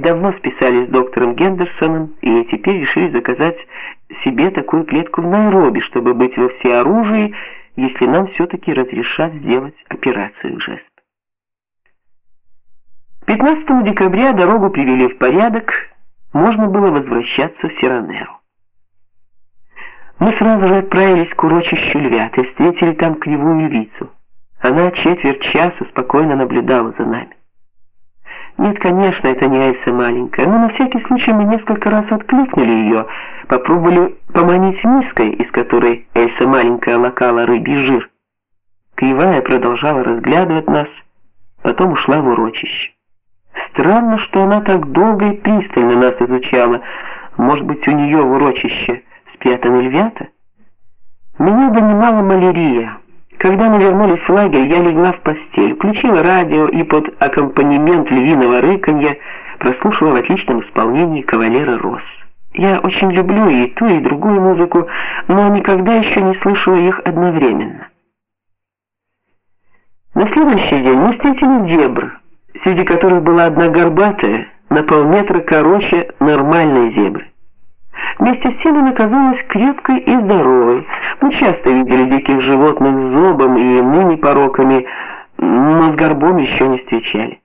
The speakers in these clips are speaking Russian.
давно списались с доктором Гендерсоном и теперь решили заказать себе такую клетку в Найроби, чтобы быть во всеоружии, если нам все-таки разрешат сделать операцию жест. 15 декабря дорогу привели в порядок, можно было возвращаться в Сиранеру. Мы сразу же отправились к урочищу львят и встретили там кривую вицу. Она четверть часа спокойно наблюдала за нами. Нет, конечно, это не Эльса маленькая, но на всякий случай мы несколько раз откликнули ее, попробовали поманить миской, из которой Эльса маленькая лакала рыбий жир. Кривая продолжала разглядывать нас, потом ушла в урочище. Странно, что она так долго и пристально нас изучала. Может быть, у нее в урочище спрятаны львята? Меня донимала малярия. Когда мы вернулись в лагерь, я легла в постель, включила радио и под аккомпанемент львиного рыканья прослушала в отличном исполнении кавалера Росс. Я очень люблю и ту, и другую музыку, но никогда еще не слышала их одновременно. На следующий день мы встретили зебр, среди которых была одна горбатая, на полметра короче нормальной зебры. Вместе с она казалась крепкой и здоровой. Мы часто видели диких животных с зобом и иными пороками, но с горбом еще не встречали.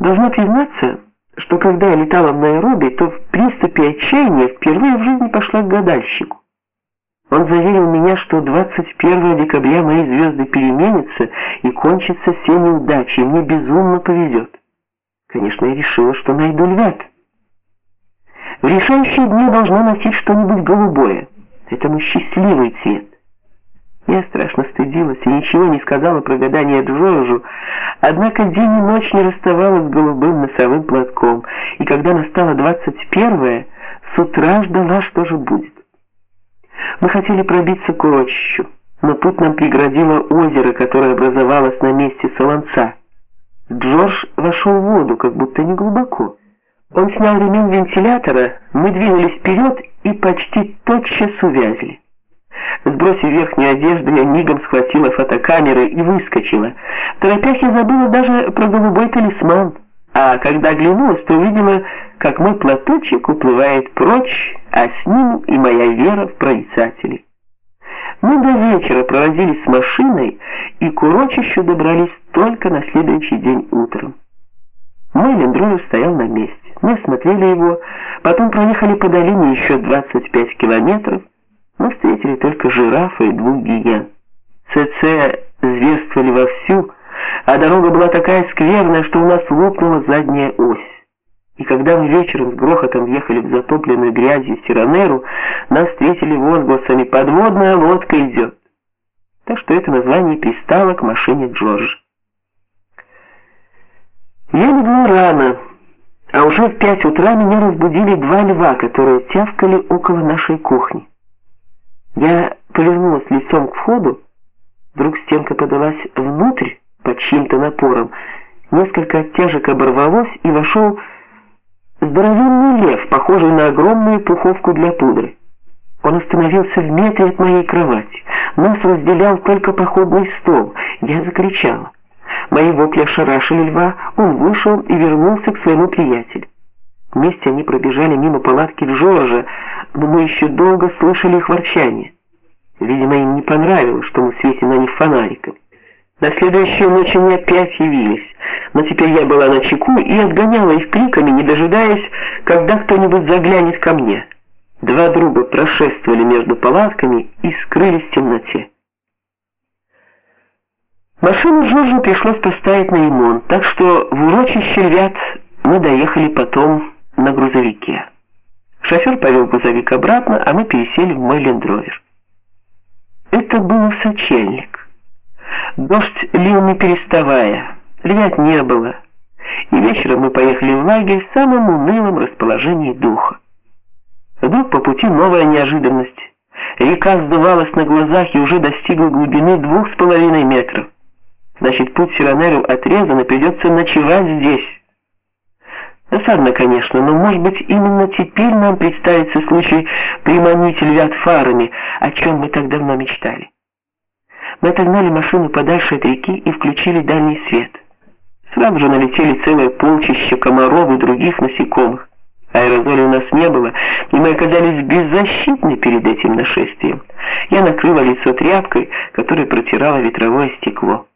Должна признаться, что когда я летала в Найроби, то в приступе отчаяния впервые в жизни пошла к гадальщику. Он заверил меня, что 21 декабря мои звезды переменятся и кончатся все неудачи, и мне безумно повезет. Конечно, я решила, что найду львят. В решающие дни должно носить что-нибудь голубое. Это мой счастливый цвет. Я страшно стыдилась и ничего не сказала про гадание Джорджу, однако день и ночь не расставалась с голубым носовым платком, и когда настало 21-е, с утра ждала, что же будет. Мы хотели пробиться к урочищу, но путь нам преградило озеро, которое образовалось на месте солонца. Джордж вошел в воду, как будто не глубоко. Он снял ремень вентилятора, мы двинулись вперед и почти тотчас увязли. Сбросив верхнюю одежду, я мигом схватила фотокамеры и выскочила. Торопясь я забыла даже про голубой талисман. А когда оглянулась, то увидела, как мой платочек уплывает прочь, а с ним и моя вера в прорицателей. Мы до вечера провозились с машиной и к урочищу добрались только на следующий день утром. Мой лендровер стоял на. Мы смотрели его, потом проехали по долине еще 25 километров, но встретили только жирафа и двух гиен. ЦЦ зверствовали вовсю, а дорога была такая скверная, что у нас лопнула задняя ось. И когда мы вечером с грохотом въехали в затопленную грязью Сиранеру, нас встретили возгласами «Подводная лодка идет». Так что это название пристало к машине Джорджа. Я легла рано, уже в пять утра меня разбудили два льва, которые тявкали около нашей кухни. Я повернулась лицом к входу, вдруг стенка подалась внутрь под чьим-то напором, несколько оттяжек оборвалось и вошел здоровенный лев, похожий на огромную пуховку для пудры. Он остановился в метре от моей кровати. Нас разделял только походный стол. Я закричала. Мои вопли ошарашили льва, он вышел и вернулся к своему приятелю. Вместе они пробежали мимо палатки Джорджа, но мы еще долго слышали их ворчание. Видимо, им не понравилось, что мы светим на них фонариком. На следующую ночь они опять явились, но теперь я была на чеку и отгоняла их криками, не дожидаясь, когда кто-нибудь заглянет ко мне. Два друга прошествовали между палатками и скрылись в темноте. Машину Жоржу пришлось поставить на ремонт, так что в урочище Львят мы доехали потом на грузовике. Шофер повел грузовик обратно, а мы пересели в мой лендровер. Это был сочельник. Дождь лил не переставая, львят не было. И вечером мы поехали в лагерь в самом унылом расположении духа. Вдруг по пути новая неожиданность. Река сдувалась на глазах и уже достигла глубины двух с половиной метров. Значит, путь Сиранеру отрезан и придется ночевать здесь. Досадно, конечно, но, может быть, именно теперь нам представится случай приманить львят фарами, о чем мы так давно мечтали. Мы отогнали машину подальше от реки и включили дальний свет. Сразу же налетели целое полчище комаров и других насекомых. Аэрозолей у нас не было, и мы оказались беззащитны перед этим нашествием. Я накрыла лицо тряпкой, которой протирала ветровое стекло.